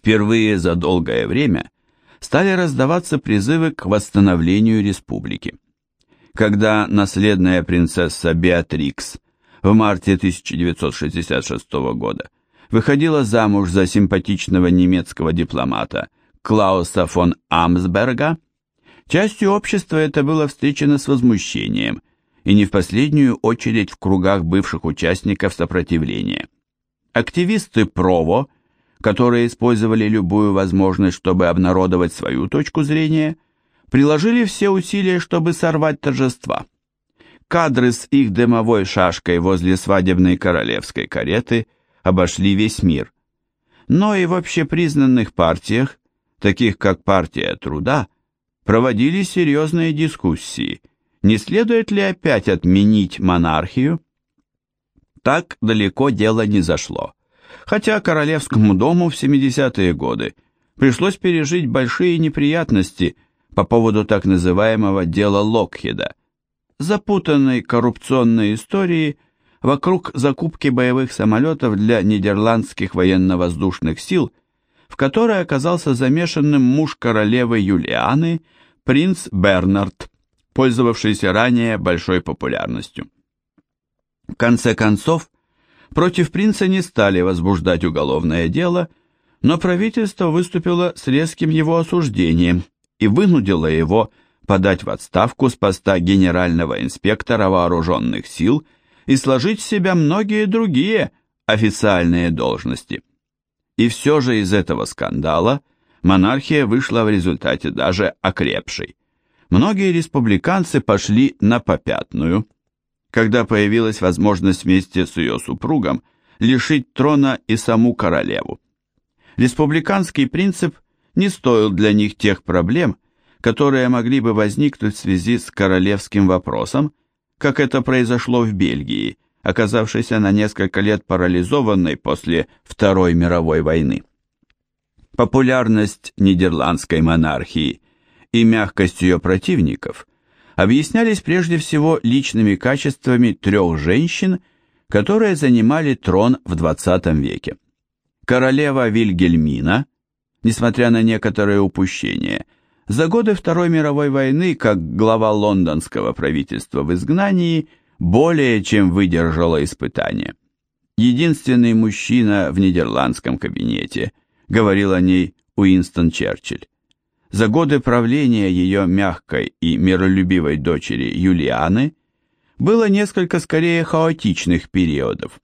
Впервые за долгое время стали раздаваться призывы к восстановлению республики. Когда наследная принцесса Беатрикс в марте 1966 года выходила замуж за симпатичного немецкого дипломата Клауса фон Амсберга, частью общества это было встречено с возмущением и не в последнюю очередь в кругах бывших участников сопротивления. Активисты ПРОВО, которые использовали любую возможность, чтобы обнародовать свою точку зрения, приложили все усилия, чтобы сорвать торжества. Кадры с их дымовой шашкой возле свадебной королевской кареты обошли весь мир. Но и в общепризнанных партиях, таких как партия труда, проводились серьезные дискуссии, не следует ли опять отменить монархию. Так далеко дело не зашло, хотя Королевскому дому в 70-е годы пришлось пережить большие неприятности по поводу так называемого дела Локхеда, запутанной коррупционной истории вокруг закупки боевых самолетов для нидерландских военно-воздушных сил, в которой оказался замешанным муж королевы Юлианы, принц Бернард, пользовавшийся ранее большой популярностью. В конце концов, против принца не стали возбуждать уголовное дело, но правительство выступило с резким его осуждением и вынудило его подать в отставку с поста генерального инспектора вооруженных сил и сложить в себя многие другие официальные должности. И все же из этого скандала монархия вышла в результате даже окрепшей. Многие республиканцы пошли на попятную, когда появилась возможность вместе с ее супругом лишить трона и саму королеву. Республиканский принцип не стоил для них тех проблем, которые могли бы возникнуть в связи с королевским вопросом, как это произошло в Бельгии, оказавшейся на несколько лет парализованной после Второй мировой войны. Популярность нидерландской монархии и мягкость ее противников объяснялись прежде всего личными качествами трех женщин, которые занимали трон в XX веке. Королева Вильгельмина, несмотря на некоторые упущения, за годы Второй мировой войны, как глава лондонского правительства в изгнании, более чем выдержала испытание. Единственный мужчина в нидерландском кабинете, говорил о ней Уинстон Черчилль. За годы правления ее мягкой и миролюбивой дочери Юлианы было несколько скорее хаотичных периодов.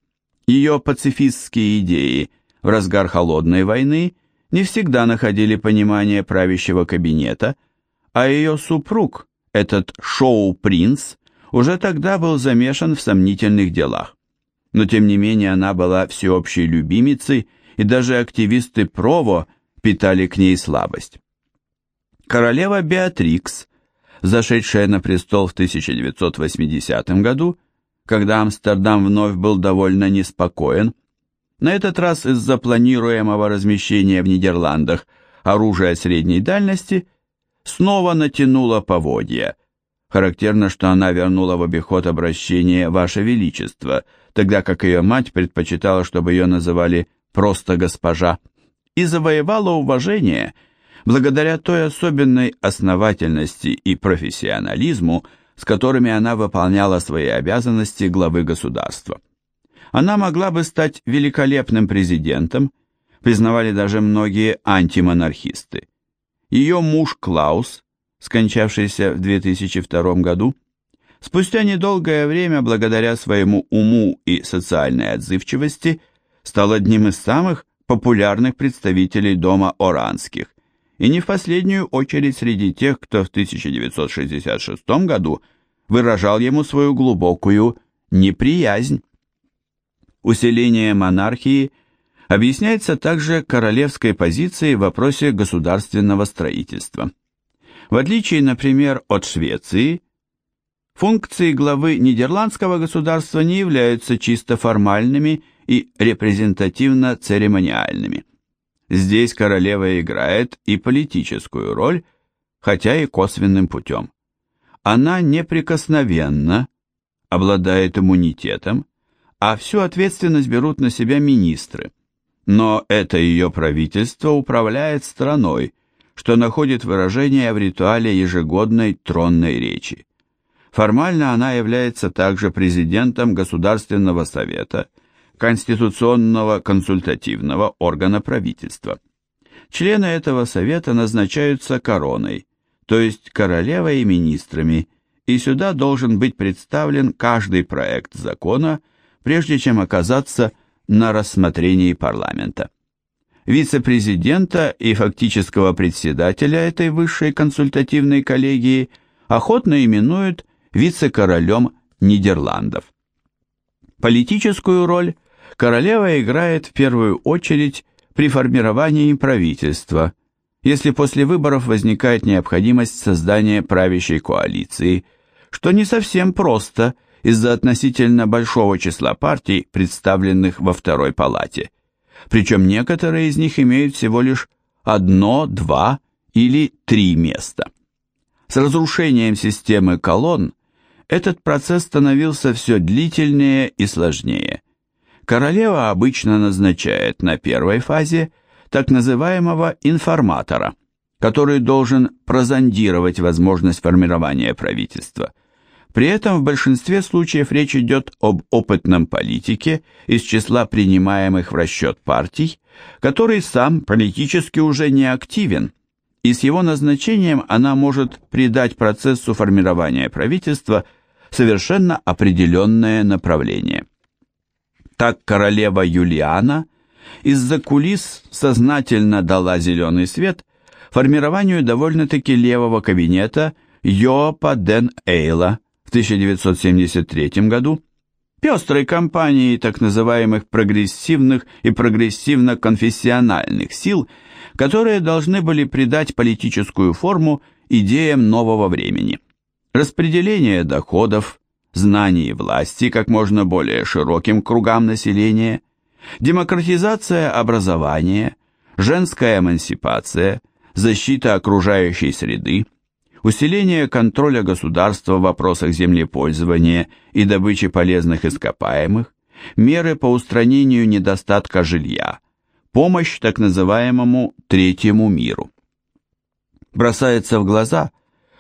Ее пацифистские идеи в разгар холодной войны – не всегда находили понимание правящего кабинета, а ее супруг, этот шоу-принц, уже тогда был замешан в сомнительных делах. Но тем не менее она была всеобщей любимицей, и даже активисты ПРОВО питали к ней слабость. Королева Беатрикс, зашедшая на престол в 1980 году, когда Амстердам вновь был довольно неспокоен, на этот раз из-за планируемого размещения в Нидерландах оружия средней дальности снова натянула поводья. Характерно, что она вернула в обиход обращение «Ваше Величество», тогда как ее мать предпочитала, чтобы ее называли просто «госпожа», и завоевала уважение благодаря той особенной основательности и профессионализму, с которыми она выполняла свои обязанности главы государства. Она могла бы стать великолепным президентом, признавали даже многие антимонархисты. Ее муж Клаус, скончавшийся в 2002 году, спустя недолгое время, благодаря своему уму и социальной отзывчивости, стал одним из самых популярных представителей дома Оранских, и не в последнюю очередь среди тех, кто в 1966 году выражал ему свою глубокую неприязнь. Усиление монархии объясняется также королевской позицией в вопросе государственного строительства. В отличие, например, от Швеции, функции главы нидерландского государства не являются чисто формальными и репрезентативно-церемониальными. Здесь королева играет и политическую роль, хотя и косвенным путем. Она неприкосновенна, обладает иммунитетом, а всю ответственность берут на себя министры. но это ее правительство управляет страной, что находит выражение в ритуале ежегодной тронной речи. Формально она является также президентом Государственного совета, конституционного консультативного органа правительства. Члены этого совета назначаются короной, то есть королевой и министрами, и сюда должен быть представлен каждый проект закона, прежде чем оказаться на рассмотрении парламента. Вице-президента и фактического председателя этой высшей консультативной коллегии охотно именуют вице-королем Нидерландов. Политическую роль королева играет в первую очередь при формировании правительства, если после выборов возникает необходимость создания правящей коалиции, что не совсем просто – из-за относительно большого числа партий, представленных во второй палате. Причем некоторые из них имеют всего лишь одно, два или три места. С разрушением системы колонн этот процесс становился все длительнее и сложнее. Королева обычно назначает на первой фазе так называемого информатора, который должен прозондировать возможность формирования правительства – при этом в большинстве случаев речь идет об опытном политике из числа принимаемых в расчет партий, который сам политически уже не активен, и с его назначением она может придать процессу формирования правительства совершенно определенное направление. Так королева Юлиана из-за кулис сознательно дала зеленый свет формированию довольно-таки левого кабинета Йоапа Ден Эйла, в 1973 году, пестрой компании так называемых прогрессивных и прогрессивно-конфессиональных сил, которые должны были придать политическую форму идеям нового времени. Распределение доходов, знаний и власти как можно более широким кругам населения, демократизация образования, женская эмансипация, защита окружающей среды, усиление контроля государства в вопросах землепользования и добычи полезных ископаемых, меры по устранению недостатка жилья, помощь так называемому третьему миру. Бросается в глаза,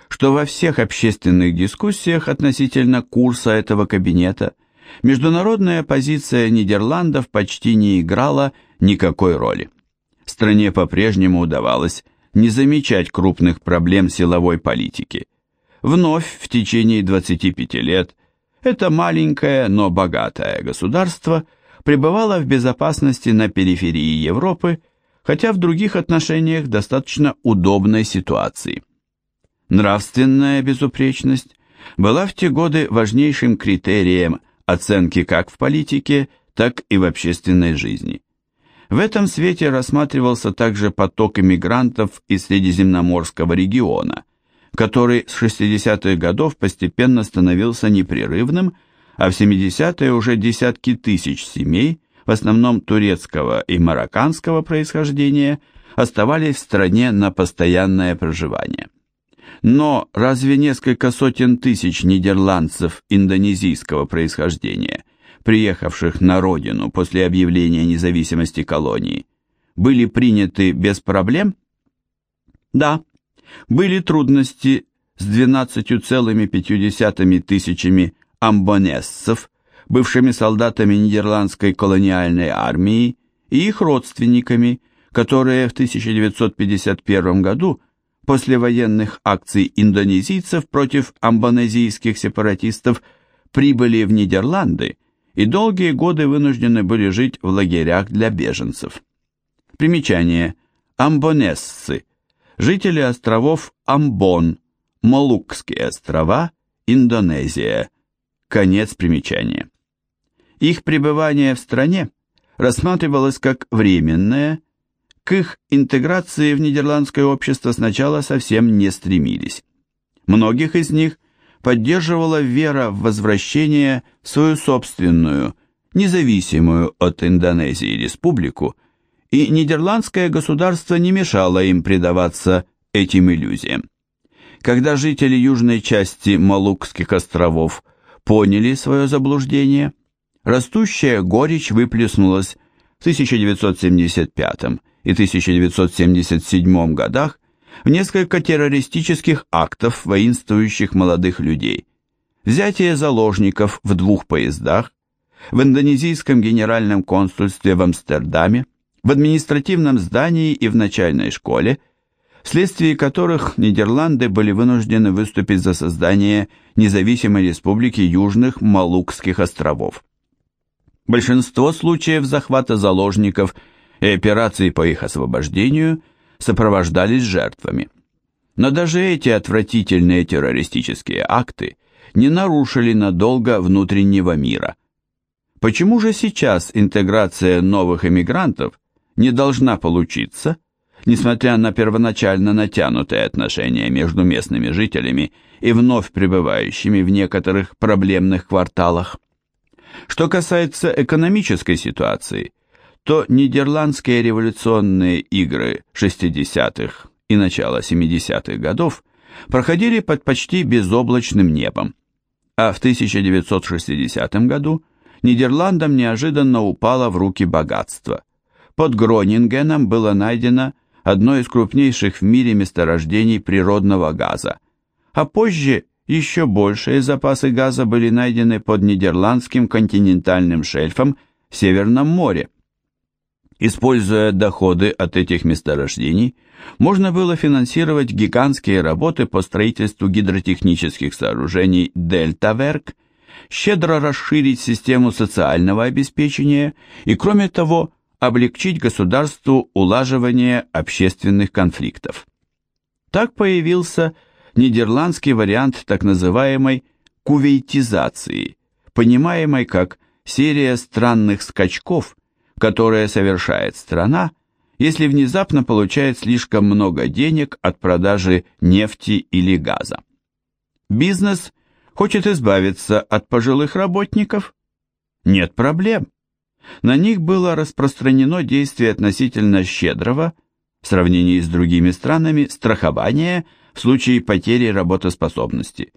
что во всех общественных дискуссиях относительно курса этого кабинета международная позиция Нидерландов почти не играла никакой роли. Стране по-прежнему удавалось не замечать крупных проблем силовой политики. Вновь в течение 25 лет это маленькое, но богатое государство пребывало в безопасности на периферии Европы, хотя в других отношениях достаточно удобной ситуации. Нравственная безупречность была в те годы важнейшим критерием оценки как в политике, так и в общественной жизни. В этом свете рассматривался также поток иммигрантов из Средиземноморского региона, который с 60-х годов постепенно становился непрерывным, а в 70-е уже десятки тысяч семей, в основном турецкого и марокканского происхождения, оставались в стране на постоянное проживание. Но разве несколько сотен тысяч нидерландцев индонезийского происхождения – приехавших на родину после объявления независимости колонии, были приняты без проблем? Да, были трудности с 12,5 тысячами амбонессов, бывшими солдатами нидерландской колониальной армии и их родственниками, которые в 1951 году после военных акций индонезийцев против амбонезийских сепаратистов прибыли в Нидерланды и долгие годы вынуждены были жить в лагерях для беженцев. Примечание. Амбонессы. Жители островов Амбон, Молукские острова, Индонезия. Конец примечания. Их пребывание в стране рассматривалось как временное, к их интеграции в нидерландское общество сначала совсем не стремились. Многих из них поддерживала вера в возвращение в свою собственную, независимую от Индонезии республику, и нидерландское государство не мешало им предаваться этим иллюзиям. Когда жители южной части Малукских островов поняли свое заблуждение, растущая горечь выплеснулась 1975 и 1977 годах в несколько террористических актов воинствующих молодых людей, взятие заложников в двух поездах, в индонезийском генеральном консульстве в Амстердаме, в административном здании и в начальной школе, вследствие которых Нидерланды были вынуждены выступить за создание независимой республики Южных Малукских островов. Большинство случаев захвата заложников и операций по их освобождению сопровождались жертвами. Но даже эти отвратительные террористические акты не нарушили надолго внутреннего мира. Почему же сейчас интеграция новых эмигрантов не должна получиться, несмотря на первоначально натянутые отношения между местными жителями и вновь пребывающими в некоторых проблемных кварталах? Что касается экономической ситуации, то нидерландские революционные игры 60-х и начала 70-х годов проходили под почти безоблачным небом, а в 1960 году Нидерландам неожиданно упало в руки богатство. Под Гронингеном было найдено одно из крупнейших в мире месторождений природного газа, а позже еще большие запасы газа были найдены под нидерландским континентальным шельфом в Северном море. Используя доходы от этих месторождений, можно было финансировать гигантские работы по строительству гидротехнических сооружений «Дельтаверк», щедро расширить систему социального обеспечения и, кроме того, облегчить государству улаживание общественных конфликтов. Так появился нидерландский вариант так называемой кувейтизации, понимаемой как серия странных скачков, которые совершает страна, если внезапно получает слишком много денег от продажи нефти или газа. Бизнес хочет избавиться от пожилых работников? Нет проблем. На них было распространено действие относительно щедрого, в сравнении с другими странами, страхования в случае потери работоспособности.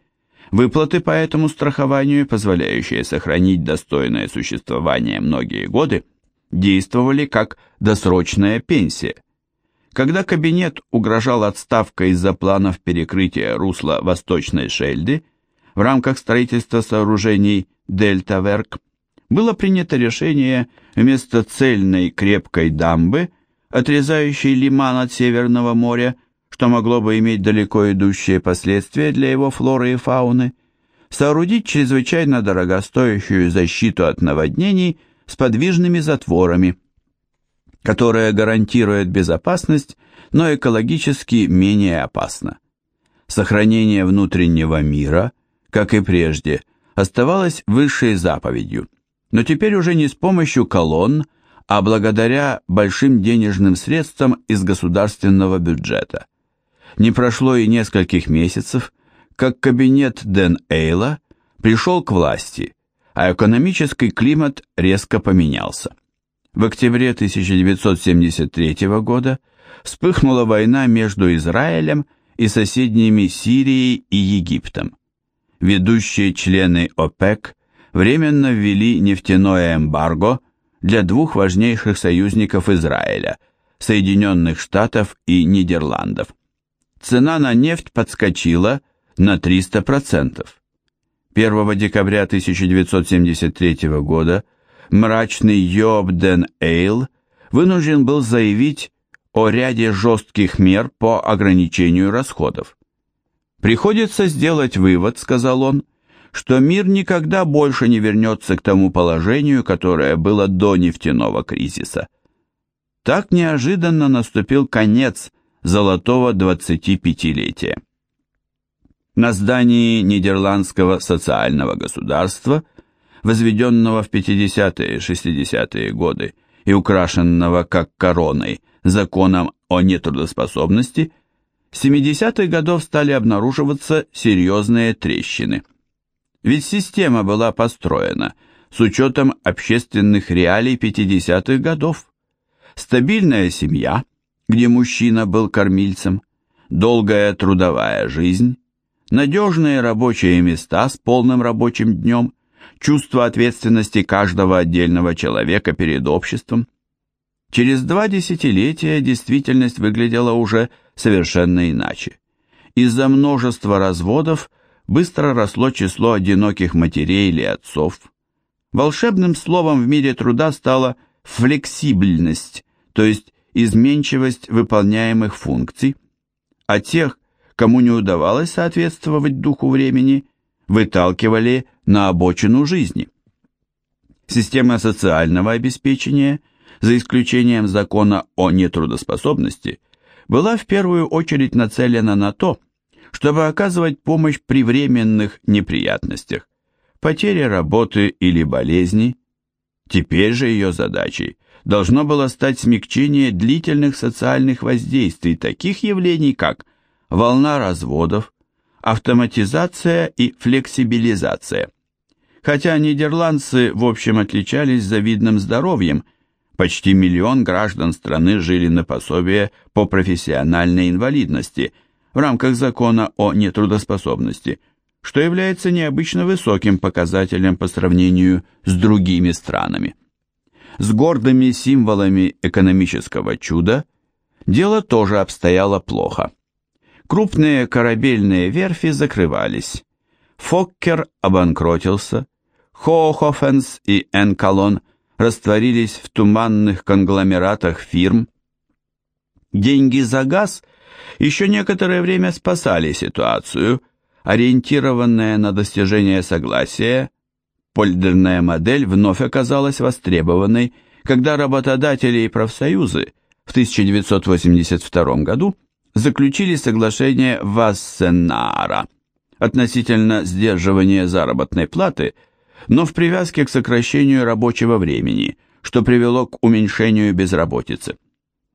Выплаты по этому страхованию, позволяющие сохранить достойное существование многие годы, действовали как досрочная пенсия. Когда кабинет угрожал отставкой из-за планов перекрытия русла Восточной Шельды в рамках строительства сооружений Дельтаверк, было принято решение вместо цельной крепкой дамбы, отрезающей лиман от Северного моря, что могло бы иметь далеко идущие последствия для его флоры и фауны, соорудить чрезвычайно дорогостоящую защиту от наводнений с подвижными затворами, которая гарантирует безопасность, но экологически менее опасна. Сохранение внутреннего мира, как и прежде, оставалось высшей заповедью, но теперь уже не с помощью колонн, а благодаря большим денежным средствам из государственного бюджета – не прошло и нескольких месяцев, как кабинет Дэн Эйла пришел к власти, а экономический климат резко поменялся. В октябре 1973 года вспыхнула война между Израилем и соседними Сирией и Египтом. Ведущие члены ОПЕК временно ввели нефтяное эмбарго для двух важнейших союзников Израиля – Соединенных Штатов и Нидерландов цена на нефть подскочила на 300%. 1 декабря 1973 года мрачный Йобден Эйл вынужден был заявить о ряде жестких мер по ограничению расходов. «Приходится сделать вывод», — сказал он, — «что мир никогда больше не вернется к тому положению, которое было до нефтяного кризиса». Так неожиданно наступил конец золотого 25-летия. На здании Нидерландского социального государства, возведенного в 50-е и 60-е годы и украшенного как короной законом о нетрудоспособности, с 70-х годов стали обнаруживаться серьезные трещины. Ведь система была построена с учетом общественных реалий 50-х годов. Стабильная семья – где мужчина был кормильцем, долгая трудовая жизнь, надежные рабочие места с полным рабочим днем, чувство ответственности каждого отдельного человека перед обществом, Через два десятилетия действительность выглядела уже совершенно иначе. Из-за множества разводов быстро росло число одиноких матерей или отцов. Волшебным словом в мире труда стала флексибельность, то есть изменчивость выполняемых функций, а тех, кому не удавалось соответствовать духу времени, выталкивали на обочину жизни. Система социального обеспечения, за исключением закона о нетрудоспособности, была в первую очередь нацелена на то, чтобы оказывать помощь при временных неприятностях, потере работы или болезни. Теперь же ее задачей должно было стать смягчение длительных социальных воздействий таких явлений, как волна разводов, автоматизация и флексибилизация. Хотя нидерландцы в общем отличались завидным здоровьем, почти миллион граждан страны жили на пособие по профессиональной инвалидности в рамках закона о нетрудоспособности, что является необычно высоким показателем по сравнению с другими странами. С гордыми символами экономического чуда дело тоже обстояло плохо. Крупные корабельные верфи закрывались. Фоккер обанкротился, Хоохофенс и Энкалон растворились в туманных конгломератах фирм. Деньги за газ еще некоторое время спасали ситуацию, ориентированная на достижение согласия, польдерная модель вновь оказалась востребованной, когда работодатели и профсоюзы в 1982 году заключили соглашение Вассенара относительно сдерживания заработной платы, но в привязке к сокращению рабочего времени, что привело к уменьшению безработицы.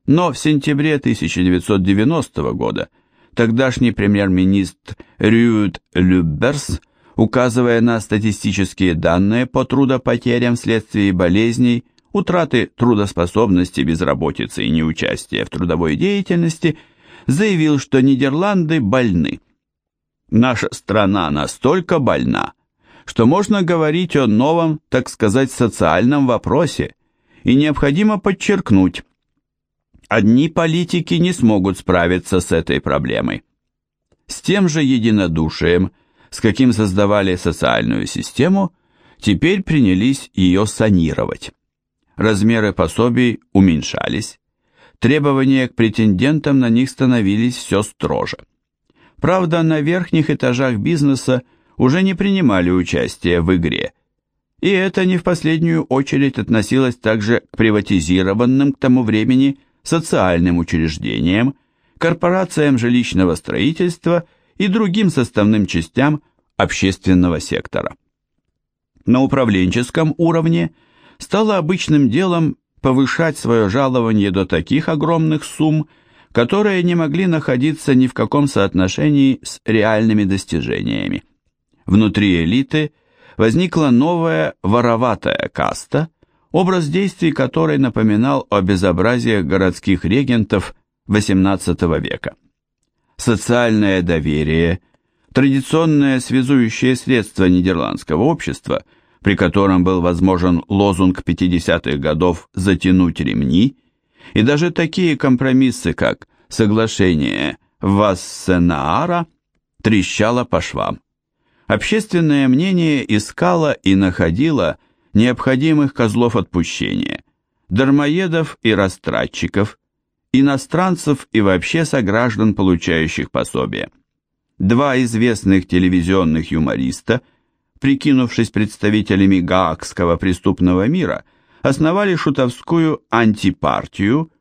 Но в сентябре 1990 года тогдашний премьер-министр Рюд Люберс, указывая на статистические данные по трудопотерям вследствие болезней, утраты трудоспособности, безработицы и неучастия в трудовой деятельности – заявил, что Нидерланды больны. Наша страна настолько больна, что можно говорить о новом, так сказать, социальном вопросе, и необходимо подчеркнуть, одни политики не смогут справиться с этой проблемой. С тем же единодушием, с каким создавали социальную систему, теперь принялись ее санировать. Размеры пособий уменьшались, требования к претендентам на них становились все строже. Правда, на верхних этажах бизнеса уже не принимали участие в игре. И это не в последнюю очередь относилось также к приватизированным к тому времени социальным учреждениям, корпорациям жилищного строительства и другим составным частям общественного сектора. На управленческом уровне стало обычным делом повышать свое жалование до таких огромных сумм, которые не могли находиться ни в каком соотношении с реальными достижениями. Внутри элиты возникла новая вороватая каста, образ действий которой напоминал о безобразиях городских регентов XVIII века. Социальное доверие, традиционное связующее средство нидерландского общества – при котором был возможен лозунг 50-х годов «затянуть ремни», и даже такие компромиссы, как соглашение Вассенаара, трещало по швам. Общественное мнение искало и находило необходимых козлов отпущения, дармоедов и растратчиков, иностранцев и вообще сограждан, получающих пособие. Два известных телевизионных юмориста – прикинувшись представителями гаагского преступного мира, основали шутовскую антипартию,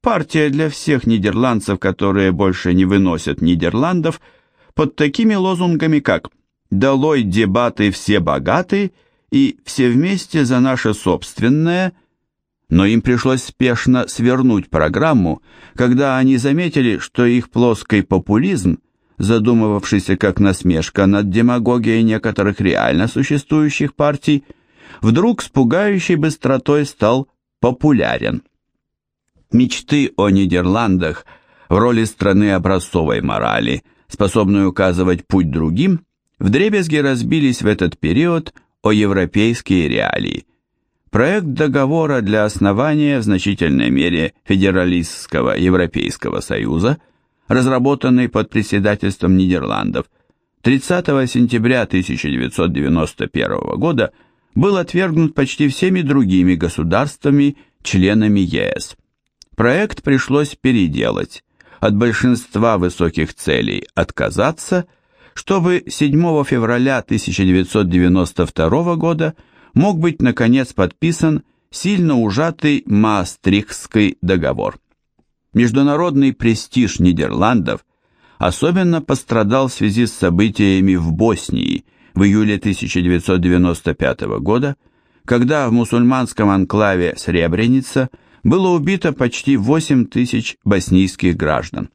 партия для всех нидерландцев, которые больше не выносят Нидерландов, под такими лозунгами, как «Долой дебаты все богаты» и «Все вместе за наше собственное», но им пришлось спешно свернуть программу, когда они заметили, что их плоский популизм задумывавшийся как насмешка над демагогией некоторых реально существующих партий, вдруг с пугающей быстротой стал популярен. Мечты о Нидерландах в роли страны образцовой морали, способной указывать путь другим, вдребезги разбились в этот период о европейские реалии. проект договора для основания в значительной мере Федералистского Европейского Союза, разработанный под председательством Нидерландов, 30 сентября 1991 года был отвергнут почти всеми другими государствами, членами ЕС. Проект пришлось переделать, от большинства высоких целей отказаться, чтобы 7 февраля 1992 года мог быть наконец подписан сильно ужатый Маастрихтский договор. Международный престиж Нидерландов особенно пострадал в связи с событиями в Боснии в июле 1995 года, когда в мусульманском анклаве Сребреница было убито почти 8 тысяч боснийских граждан.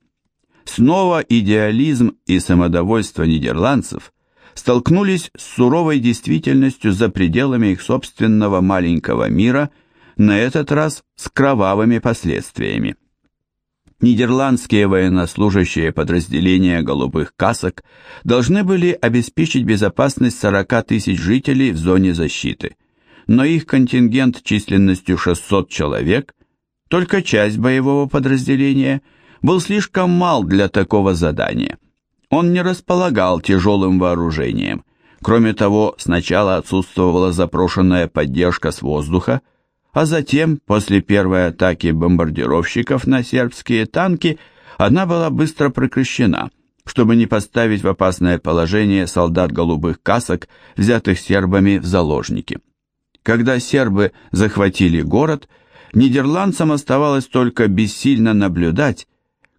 Снова идеализм и самодовольство нидерландцев столкнулись с суровой действительностью за пределами их собственного маленького мира, на этот раз с кровавыми последствиями. Нидерландские военнослужащие подразделения «Голубых касок» должны были обеспечить безопасность 40 тысяч жителей в зоне защиты, но их контингент численностью 600 человек, только часть боевого подразделения, был слишком мал для такого задания. Он не располагал тяжелым вооружением. Кроме того, сначала отсутствовала запрошенная поддержка с воздуха, а затем, после первой атаки бомбардировщиков на сербские танки, она была быстро прекращена, чтобы не поставить в опасное положение солдат голубых касок, взятых сербами в заложники. Когда сербы захватили город, нидерландцам оставалось только бессильно наблюдать,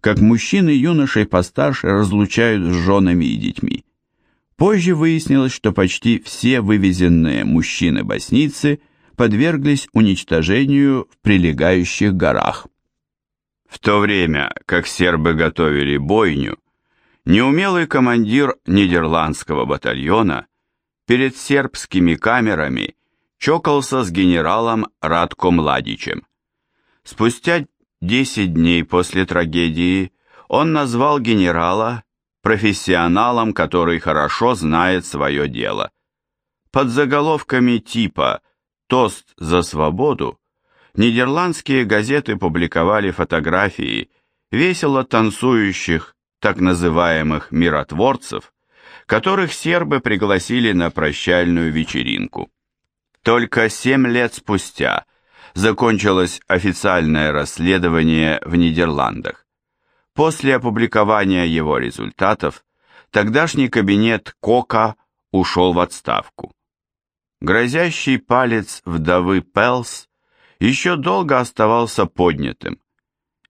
как мужчины юношей постарше разлучают с женами и детьми. Позже выяснилось, что почти все вывезенные мужчины-боснийцы подверглись уничтожению в прилегающих горах. В то время, как сербы готовили бойню, неумелый командир нидерландского батальона перед сербскими камерами чокался с генералом Радко Младичем. Спустя 10 дней после трагедии он назвал генерала профессионалом, который хорошо знает свое дело. Под заголовками типа «Тост за свободу» нидерландские газеты публиковали фотографии весело танцующих так называемых миротворцев, которых сербы пригласили на прощальную вечеринку. Только семь лет спустя закончилось официальное расследование в Нидерландах. После опубликования его результатов тогдашний кабинет Кока ушел в отставку. Грозящий палец вдовы Пелс еще долго оставался поднятым.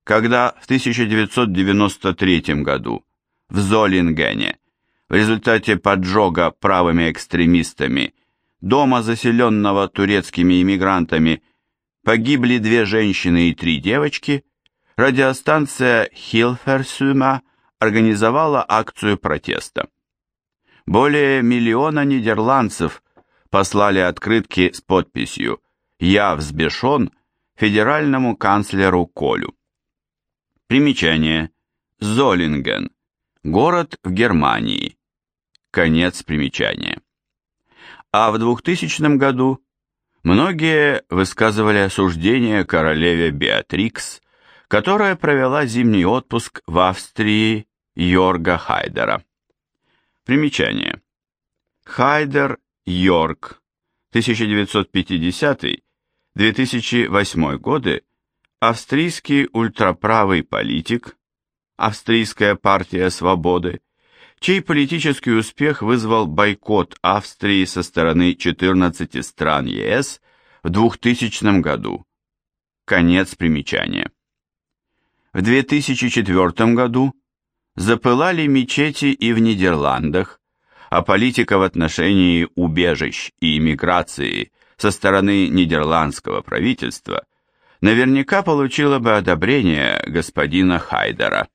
Когда в 1993 году в Золингене в результате поджога правыми экстремистами дома, заселенного турецкими иммигрантами, погибли две женщины и три девочки, радиостанция Хилферсюма организовала акцию протеста. Более миллиона нидерландцев послали открытки с подписью «Я взбешен» федеральному канцлеру Колю. Примечание. Золинген. Город в Германии. Конец примечания. А в 2000 году Многие высказывали осуждение королеве Беатрикс, которая провела зимний отпуск в Австрии Йорга Хайдера. Примечание. Хайдер Йорк, 1950-2008 годы, австрийский ультраправый политик, Австрийская партия свободы, чей политический успех вызвал бойкот Австрии со стороны 14 стран ЕС в 2000 году. Конец примечания. В 2004 году запылали мечети и в Нидерландах, а политика в отношении убежищ и иммиграции со стороны нидерландского правительства наверняка получила бы одобрение господина Хайдера.